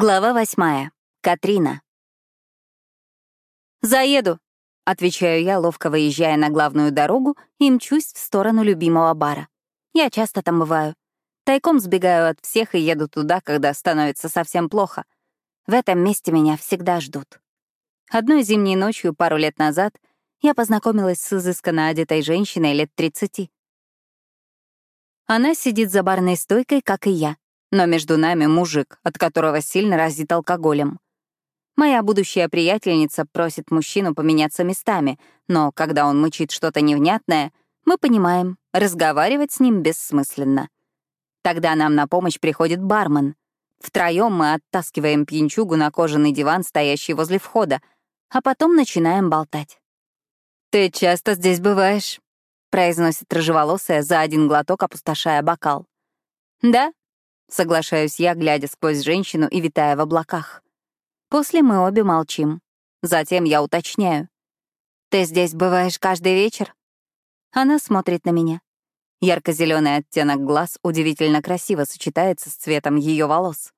Глава восьмая. Катрина. «Заеду», — отвечаю я, ловко выезжая на главную дорогу и мчусь в сторону любимого бара. Я часто там бываю. Тайком сбегаю от всех и еду туда, когда становится совсем плохо. В этом месте меня всегда ждут. Одной зимней ночью пару лет назад я познакомилась с изысканно одетой женщиной лет 30. Она сидит за барной стойкой, как и я, но между нами мужик, от которого сильно разит алкоголем. Моя будущая приятельница просит мужчину поменяться местами, но когда он мычит что-то невнятное, мы понимаем, разговаривать с ним бессмысленно. Тогда нам на помощь приходит бармен. Втроем мы оттаскиваем пьянчугу на кожаный диван, стоящий возле входа, а потом начинаем болтать. «Ты часто здесь бываешь?» — произносит рыжеволосая за один глоток, опустошая бокал. «Да, Соглашаюсь я, глядя сквозь женщину и витая в облаках. После мы обе молчим. Затем я уточняю. «Ты здесь бываешь каждый вечер?» Она смотрит на меня. Ярко-зеленый оттенок глаз удивительно красиво сочетается с цветом ее волос.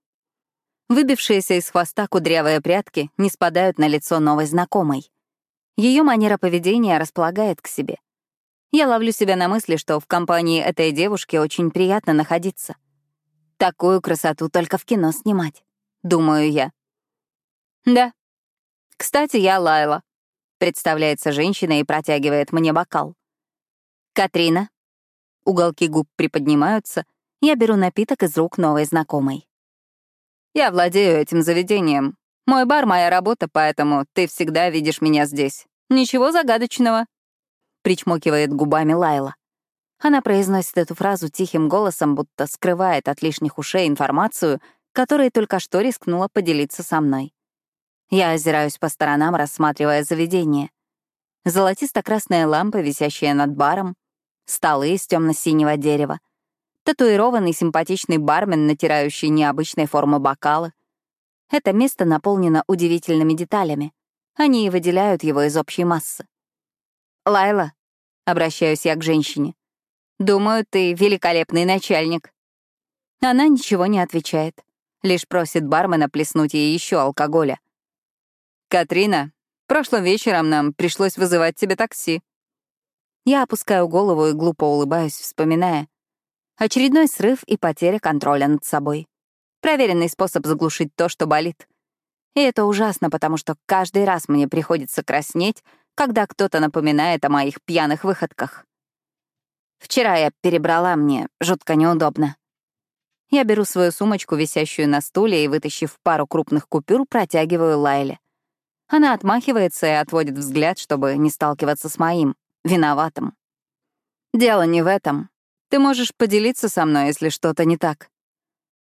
Выбившиеся из хвоста кудрявые прядки не спадают на лицо новой знакомой. Ее манера поведения располагает к себе. Я ловлю себя на мысли, что в компании этой девушки очень приятно находиться — Такую красоту только в кино снимать, думаю я. Да. Кстати, я Лайла. Представляется женщина и протягивает мне бокал. Катрина. Уголки губ приподнимаются, я беру напиток из рук новой знакомой. Я владею этим заведением. Мой бар — моя работа, поэтому ты всегда видишь меня здесь. Ничего загадочного. Причмокивает губами Лайла. Она произносит эту фразу тихим голосом, будто скрывает от лишних ушей информацию, которой только что рискнула поделиться со мной. Я озираюсь по сторонам, рассматривая заведение. Золотисто-красная лампа, висящая над баром, столы из темно-синего дерева, татуированный симпатичный бармен, натирающий необычной формы бокалы. Это место наполнено удивительными деталями. Они и выделяют его из общей массы. «Лайла», — обращаюсь я к женщине, Думаю, ты великолепный начальник». Она ничего не отвечает, лишь просит бармена плеснуть ей еще алкоголя. «Катрина, прошлым вечером нам пришлось вызывать тебе такси». Я опускаю голову и глупо улыбаюсь, вспоминая. Очередной срыв и потеря контроля над собой. Проверенный способ заглушить то, что болит. И это ужасно, потому что каждый раз мне приходится краснеть, когда кто-то напоминает о моих пьяных выходках. Вчера я перебрала, мне жутко неудобно. Я беру свою сумочку, висящую на стуле, и, вытащив пару крупных купюр, протягиваю Лайле. Она отмахивается и отводит взгляд, чтобы не сталкиваться с моим, виноватым. «Дело не в этом. Ты можешь поделиться со мной, если что-то не так».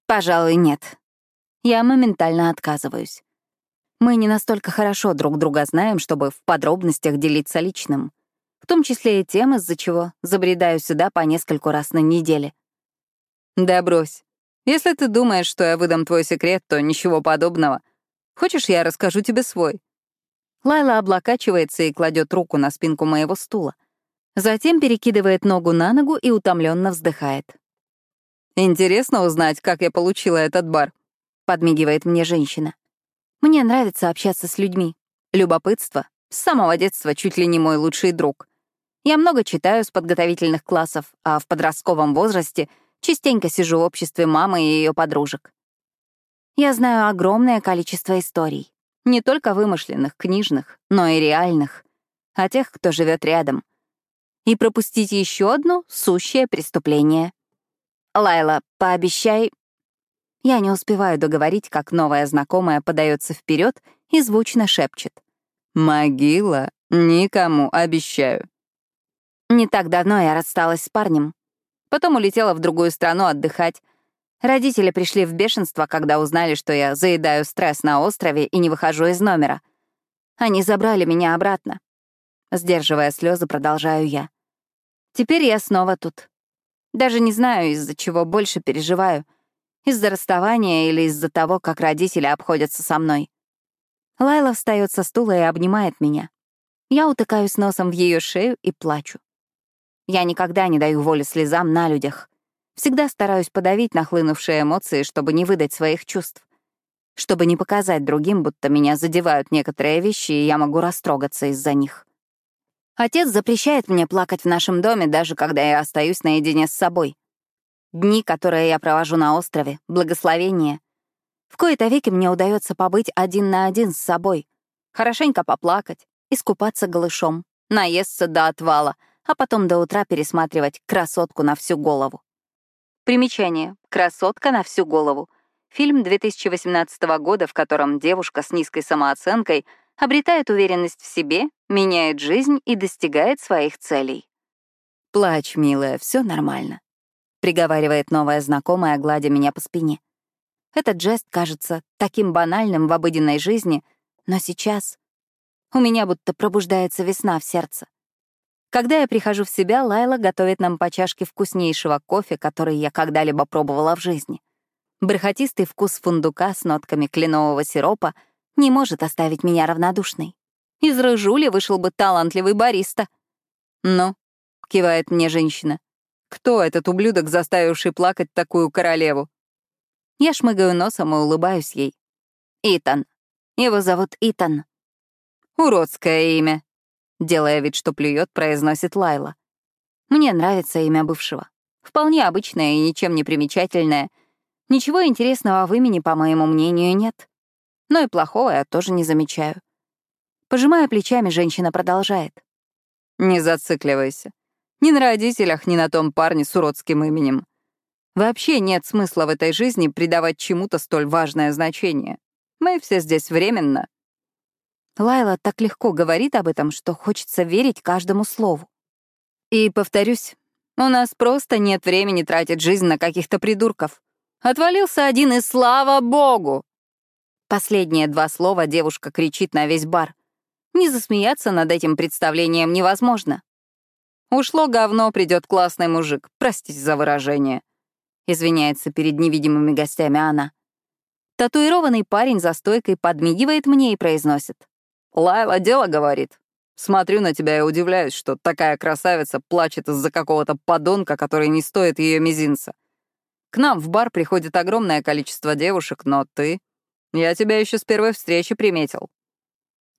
«Пожалуй, нет». Я моментально отказываюсь. Мы не настолько хорошо друг друга знаем, чтобы в подробностях делиться личным в том числе и тем, из-за чего забредаю сюда по нескольку раз на неделе. Да брось. Если ты думаешь, что я выдам твой секрет, то ничего подобного. Хочешь, я расскажу тебе свой? Лайла облокачивается и кладет руку на спинку моего стула. Затем перекидывает ногу на ногу и утомленно вздыхает. «Интересно узнать, как я получила этот бар», — подмигивает мне женщина. «Мне нравится общаться с людьми. Любопытство — с самого детства чуть ли не мой лучший друг. Я много читаю с подготовительных классов, а в подростковом возрасте частенько сижу в обществе мамы и ее подружек. Я знаю огромное количество историй, не только вымышленных, книжных, но и реальных, о тех, кто живет рядом. И пропустить еще одно — сущее преступление. Лайла, пообещай... Я не успеваю договорить, как новая знакомая подается вперед и звучно шепчет. «Могила, никому обещаю». Не так давно я рассталась с парнем. Потом улетела в другую страну отдыхать. Родители пришли в бешенство, когда узнали, что я заедаю стресс на острове и не выхожу из номера. Они забрали меня обратно. Сдерживая слезы, продолжаю я. Теперь я снова тут. Даже не знаю, из-за чего больше переживаю. Из-за расставания или из-за того, как родители обходятся со мной. Лайла встает со стула и обнимает меня. Я утыкаюсь носом в ее шею и плачу. Я никогда не даю воли слезам на людях. Всегда стараюсь подавить нахлынувшие эмоции, чтобы не выдать своих чувств. чтобы не показать другим, будто меня задевают некоторые вещи, и я могу растрогаться из-за них. Отец запрещает мне плакать в нашем доме, даже когда я остаюсь наедине с собой. Дни, которые я провожу на острове, благословение. В кои-то веки мне удается побыть один на один с собой, хорошенько поплакать, искупаться голышом, наесться до отвала, а потом до утра пересматривать «Красотку на всю голову». Примечание. «Красотка на всю голову» Фильм 2018 года, в котором девушка с низкой самооценкой обретает уверенность в себе, меняет жизнь и достигает своих целей. «Плачь, милая, все нормально», — приговаривает новая знакомая, гладя меня по спине. Этот жест кажется таким банальным в обыденной жизни, но сейчас у меня будто пробуждается весна в сердце. Когда я прихожу в себя, Лайла готовит нам по чашке вкуснейшего кофе, который я когда-либо пробовала в жизни. Бархатистый вкус фундука с нотками кленового сиропа не может оставить меня равнодушной. Из рыжули вышел бы талантливый бариста. «Ну», — кивает мне женщина, — «кто этот ублюдок, заставивший плакать такую королеву?» Я шмыгаю носом и улыбаюсь ей. «Итан. Его зовут Итан». «Уродское имя», — делая вид, что плюет, произносит Лайла. «Мне нравится имя бывшего. Вполне обычное и ничем не примечательное — Ничего интересного в имени, по моему мнению, нет. Но и плохого я тоже не замечаю. Пожимая плечами, женщина продолжает. «Не зацикливайся. Ни на родителях, ни на том парне с уродским именем. Вообще нет смысла в этой жизни придавать чему-то столь важное значение. Мы все здесь временно». Лайла так легко говорит об этом, что хочется верить каждому слову. И повторюсь, у нас просто нет времени тратить жизнь на каких-то придурков. Отвалился один, и слава богу!» Последние два слова девушка кричит на весь бар. Не засмеяться над этим представлением невозможно. «Ушло говно, придет классный мужик. Простите за выражение», — извиняется перед невидимыми гостями она. Татуированный парень за стойкой подмигивает мне и произносит. «Лайла дело говорит. Смотрю на тебя и удивляюсь, что такая красавица плачет из-за какого-то подонка, который не стоит ее мизинца. К нам в бар приходит огромное количество девушек, но ты... Я тебя еще с первой встречи приметил.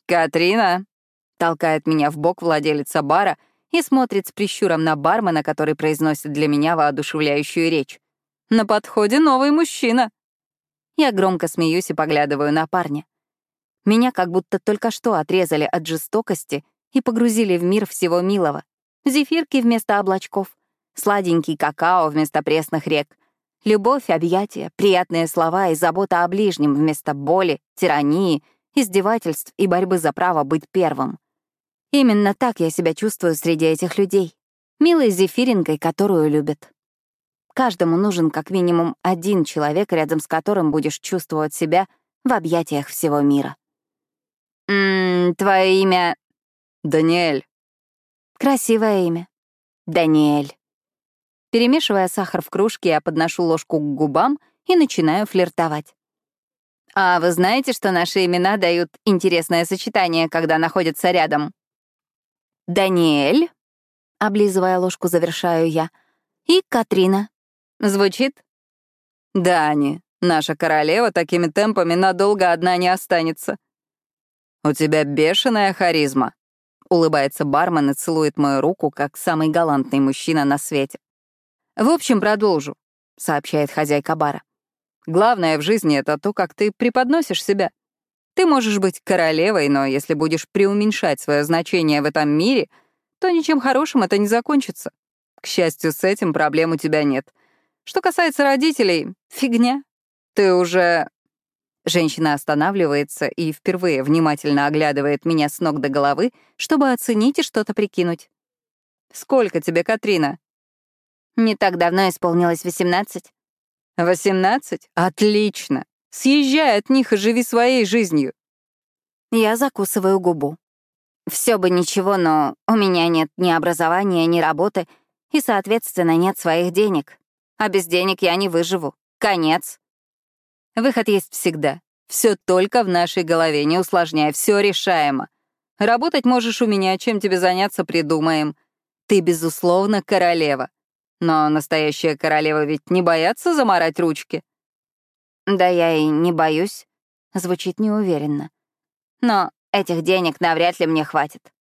«Катрина!» — толкает меня в бок владелица бара и смотрит с прищуром на бармена, который произносит для меня воодушевляющую речь. «На подходе новый мужчина!» Я громко смеюсь и поглядываю на парня. Меня как будто только что отрезали от жестокости и погрузили в мир всего милого. Зефирки вместо облачков, сладенький какао вместо пресных рек, Любовь, объятия, приятные слова и забота о ближнем вместо боли, тирании, издевательств и борьбы за право быть первым. Именно так я себя чувствую среди этих людей. Милой зефиринкой, которую любят. Каждому нужен как минимум один человек, рядом с которым будешь чувствовать себя в объятиях всего мира. «Ммм, твое имя...» «Даниэль». «Красивое имя. Даниэль». Перемешивая сахар в кружке, я подношу ложку к губам и начинаю флиртовать. «А вы знаете, что наши имена дают интересное сочетание, когда находятся рядом?» «Даниэль», — облизывая ложку, завершаю я, «и Катрина». Звучит? «Дани, наша королева такими темпами надолго одна не останется». «У тебя бешеная харизма», — улыбается бармен и целует мою руку, как самый галантный мужчина на свете. «В общем, продолжу», — сообщает хозяйка бара. «Главное в жизни — это то, как ты преподносишь себя. Ты можешь быть королевой, но если будешь преуменьшать свое значение в этом мире, то ничем хорошим это не закончится. К счастью, с этим проблем у тебя нет. Что касается родителей, фигня. Ты уже...» Женщина останавливается и впервые внимательно оглядывает меня с ног до головы, чтобы оценить и что-то прикинуть. «Сколько тебе, Катрина?» Не так давно исполнилось 18. 18? Отлично. Съезжай от них и живи своей жизнью. Я закусываю губу. Все бы ничего, но у меня нет ни образования, ни работы, и, соответственно, нет своих денег. А без денег я не выживу. Конец. Выход есть всегда. Все только в нашей голове, не усложняй, все решаемо. Работать можешь у меня, чем тебе заняться, придумаем. Ты, безусловно, королева. Но настоящая королева ведь не боятся заморать ручки. Да я и не боюсь. Звучит неуверенно. Но этих денег навряд ли мне хватит.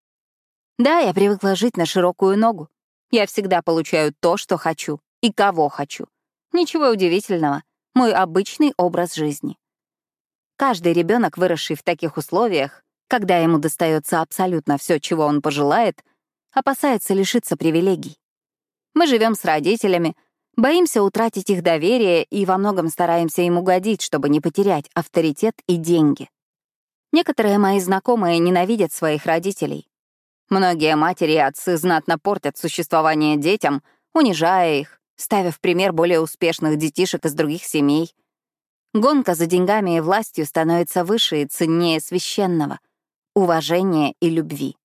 Да, я привыкла жить на широкую ногу. Я всегда получаю то, что хочу и кого хочу. Ничего удивительного. Мой обычный образ жизни. Каждый ребенок, выросший в таких условиях, когда ему достается абсолютно все, чего он пожелает, опасается лишиться привилегий. Мы живем с родителями, боимся утратить их доверие и во многом стараемся им угодить, чтобы не потерять авторитет и деньги. Некоторые мои знакомые ненавидят своих родителей. Многие матери и отцы знатно портят существование детям, унижая их, ставя в пример более успешных детишек из других семей. Гонка за деньгами и властью становится выше и ценнее священного — уважения и любви.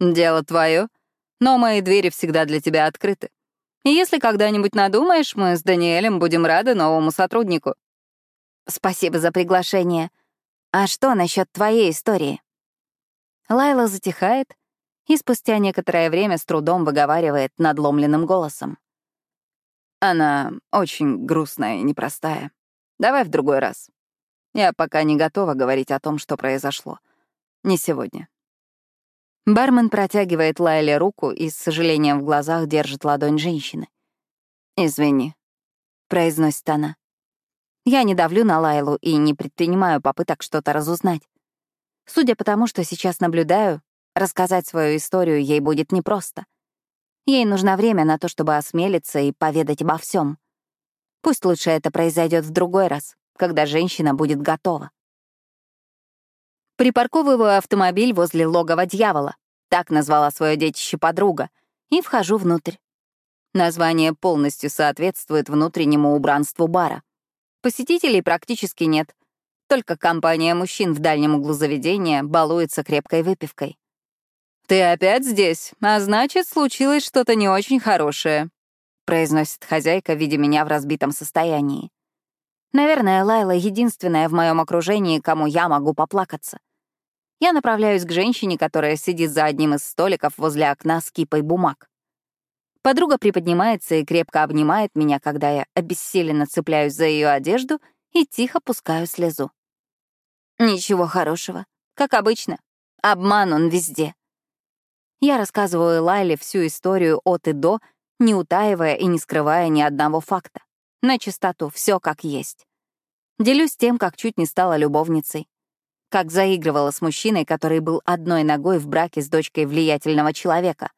Дело твое, но мои двери всегда для тебя открыты. И если когда-нибудь надумаешь, мы с Даниэлем будем рады новому сотруднику. Спасибо за приглашение. А что насчет твоей истории? Лайла затихает и спустя некоторое время с трудом выговаривает надломленным голосом. Она очень грустная и непростая. Давай в другой раз. Я пока не готова говорить о том, что произошло. Не сегодня. Бармен протягивает Лайле руку и с сожалением в глазах держит ладонь женщины. «Извини», — произносит она. Я не давлю на Лайлу и не предпринимаю попыток что-то разузнать. Судя по тому, что сейчас наблюдаю, рассказать свою историю ей будет непросто. Ей нужно время на то, чтобы осмелиться и поведать обо всем. Пусть лучше это произойдет в другой раз, когда женщина будет готова. Припарковываю автомобиль возле логова дьявола, так назвала свое детище подруга, и вхожу внутрь. Название полностью соответствует внутреннему убранству бара. Посетителей практически нет, только компания мужчин в дальнем углу заведения балуется крепкой выпивкой. «Ты опять здесь, а значит, случилось что-то не очень хорошее», — произносит хозяйка, видя меня в разбитом состоянии. Наверное, Лайла — единственная в моем окружении, кому я могу поплакаться. Я направляюсь к женщине, которая сидит за одним из столиков возле окна с кипой бумаг. Подруга приподнимается и крепко обнимает меня, когда я обессиленно цепляюсь за ее одежду и тихо пускаю слезу. Ничего хорошего. Как обычно. Обман он везде. Я рассказываю Лайле всю историю от и до, не утаивая и не скрывая ни одного факта. На чистоту, все как есть. Делюсь тем, как чуть не стала любовницей. Как заигрывала с мужчиной, который был одной ногой в браке с дочкой влиятельного человека.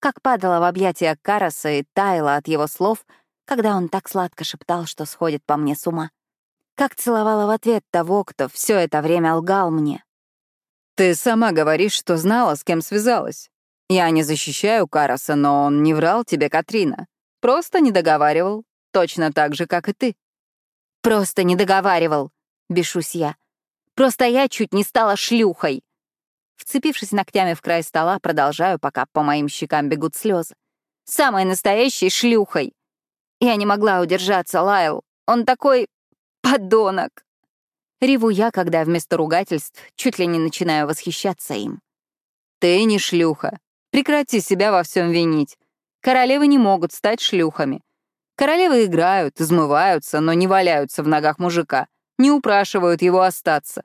Как падала в объятия Караса и таяла от его слов, когда он так сладко шептал, что сходит по мне с ума. Как целовала в ответ того, кто все это время лгал мне, «Ты сама говоришь, что знала, с кем связалась. Я не защищаю Караса, но он не врал тебе, Катрина. Просто не договаривал, точно так же, как и ты». «Просто не договаривал», — бешусь я. «Просто я чуть не стала шлюхой». Вцепившись ногтями в край стола, продолжаю, пока по моим щекам бегут слезы. «Самой настоящей шлюхой!» Я не могла удержаться, Лайл. Он такой... подонок. Реву я, когда вместо ругательств чуть ли не начинаю восхищаться им. «Ты не шлюха. Прекрати себя во всем винить. Королевы не могут стать шлюхами. Королевы играют, измываются, но не валяются в ногах мужика, не упрашивают его остаться.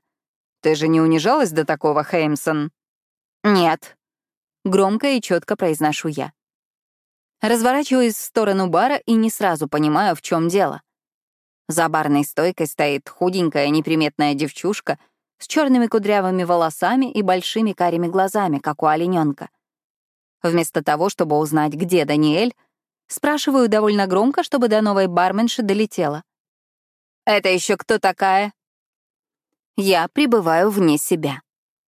Ты же не унижалась до такого, Хеймсон?» «Нет», — громко и четко произношу я. Разворачиваюсь в сторону бара и не сразу понимаю, в чем дело. За барной стойкой стоит худенькая неприметная девчушка с черными кудрявыми волосами и большими карими глазами, как у олененка. Вместо того, чтобы узнать, где Даниэль, спрашиваю довольно громко, чтобы до новой барменши долетело. «Это еще кто такая?» Я пребываю вне себя.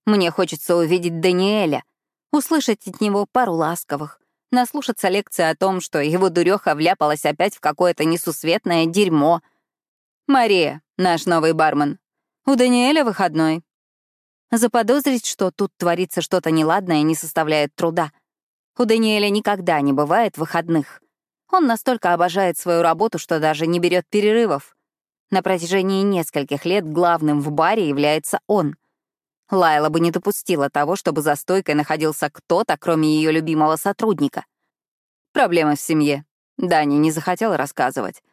Мне хочется увидеть Даниэля, услышать от него пару ласковых, наслушаться лекции о том, что его дуреха вляпалась опять в какое-то несусветное дерьмо — «Мария, наш новый бармен. У Даниэля выходной». Заподозрить, что тут творится что-то неладное, не составляет труда. У Даниэля никогда не бывает выходных. Он настолько обожает свою работу, что даже не берет перерывов. На протяжении нескольких лет главным в баре является он. Лайла бы не допустила того, чтобы за стойкой находился кто-то, кроме ее любимого сотрудника. Проблемы в семье. Дани не захотела рассказывать.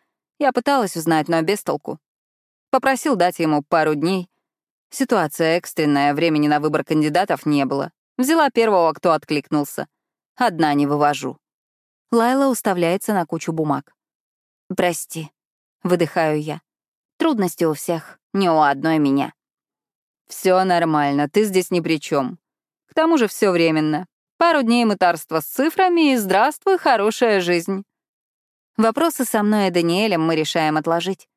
Я пыталась узнать, но без толку. Попросил дать ему пару дней, Ситуация экстренная, времени на выбор кандидатов не было. Взяла первого, кто откликнулся. Одна не вывожу. Лайла уставляется на кучу бумаг. «Прости», — выдыхаю я. «Трудности у всех, не у одной меня». Все нормально, ты здесь ни при чем. К тому же все временно. Пару дней мытарства с цифрами и здравствуй, хорошая жизнь. Вопросы со мной и Даниэлем мы решаем отложить.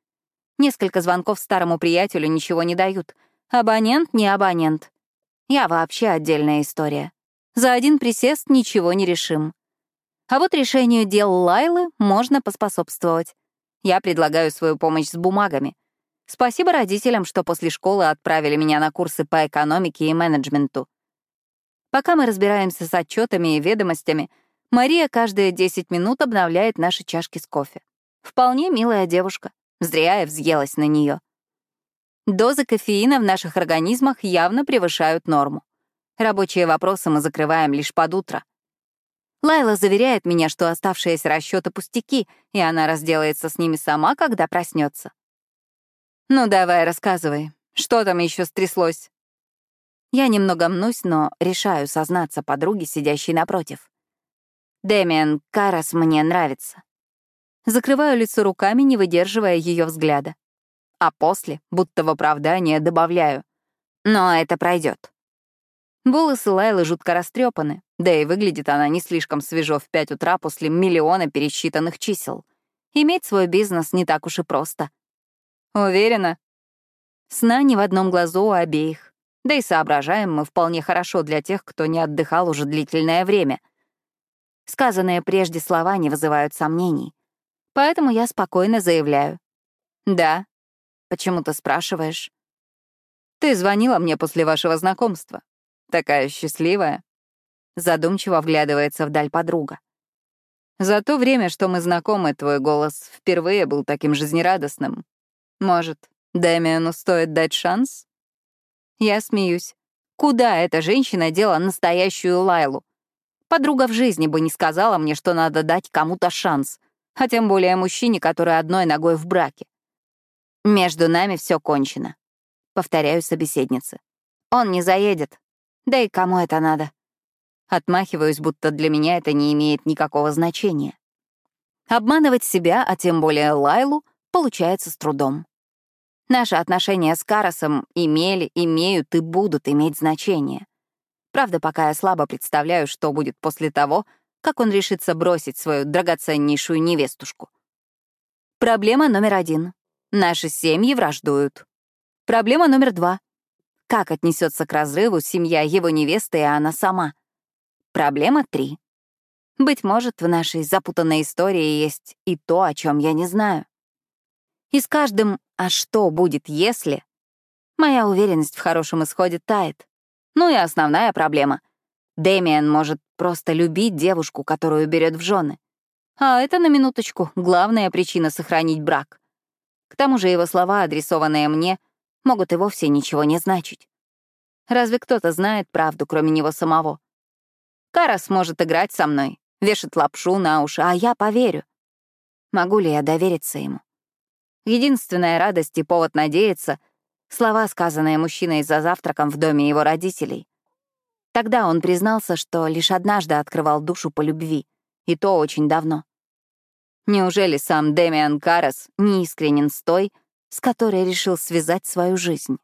Несколько звонков старому приятелю ничего не дают. Абонент не абонент. Я вообще отдельная история. За один присест ничего не решим. А вот решению дел Лайлы можно поспособствовать. Я предлагаю свою помощь с бумагами. Спасибо родителям, что после школы отправили меня на курсы по экономике и менеджменту. Пока мы разбираемся с отчетами и ведомостями, Мария каждые 10 минут обновляет наши чашки с кофе. Вполне милая девушка. Зря я взъелась на нее. Дозы кофеина в наших организмах явно превышают норму. Рабочие вопросы мы закрываем лишь под утро. Лайла заверяет меня, что оставшиеся расчеты пустяки, и она разделается с ними сама, когда проснется. «Ну давай, рассказывай, что там еще стряслось?» Я немного мнусь, но решаю сознаться подруге, сидящей напротив. «Дэмиан, Карас мне нравится». Закрываю лицо руками, не выдерживая ее взгляда. А после, будто в оправдание, добавляю. «Но это пройдет. Волосы Лайлы жутко растрепаны, да и выглядит она не слишком свежо в пять утра после миллиона пересчитанных чисел. Иметь свой бизнес не так уж и просто. Уверена? Сна не в одном глазу у обеих. Да и соображаем мы вполне хорошо для тех, кто не отдыхал уже длительное время. Сказанные прежде слова не вызывают сомнений. Поэтому я спокойно заявляю. «Да. Почему ты спрашиваешь?» «Ты звонила мне после вашего знакомства. Такая счастливая. Задумчиво вглядывается вдаль подруга. За то время, что мы знакомы, твой голос впервые был таким жизнерадостным. Может, Дэмиану стоит дать шанс? Я смеюсь. Куда эта женщина дела настоящую Лайлу? Подруга в жизни бы не сказала мне, что надо дать кому-то шанс, а тем более мужчине, который одной ногой в браке. Между нами все кончено. Повторяю собеседнице. Он не заедет, да и кому это надо? Отмахиваюсь, будто для меня это не имеет никакого значения. Обманывать себя, а тем более Лайлу, получается с трудом. Наши отношения с Карасом имели, имеют и будут иметь значение. Правда, пока я слабо представляю, что будет после того, как он решится бросить свою драгоценнейшую невестушку. Проблема номер один. Наши семьи враждуют. Проблема номер два. Как отнесется к разрыву семья его невесты и она сама? Проблема три. Быть может, в нашей запутанной истории есть и то, о чем я не знаю. И с каждым «а что будет, если?» моя уверенность в хорошем исходе тает. Ну и основная проблема. Дэмиан может просто любить девушку, которую берет в жены. А это, на минуточку, главная причина сохранить брак. К тому же его слова, адресованные мне, могут и вовсе ничего не значить. Разве кто-то знает правду, кроме него самого? Карас может играть со мной, вешать лапшу на уши, а я поверю. Могу ли я довериться ему? Единственная радость и повод надеяться — слова, сказанные мужчиной за завтраком в доме его родителей. Тогда он признался, что лишь однажды открывал душу по любви, и то очень давно. Неужели сам Демиан Карас не искренен с той, с которой решил связать свою жизнь.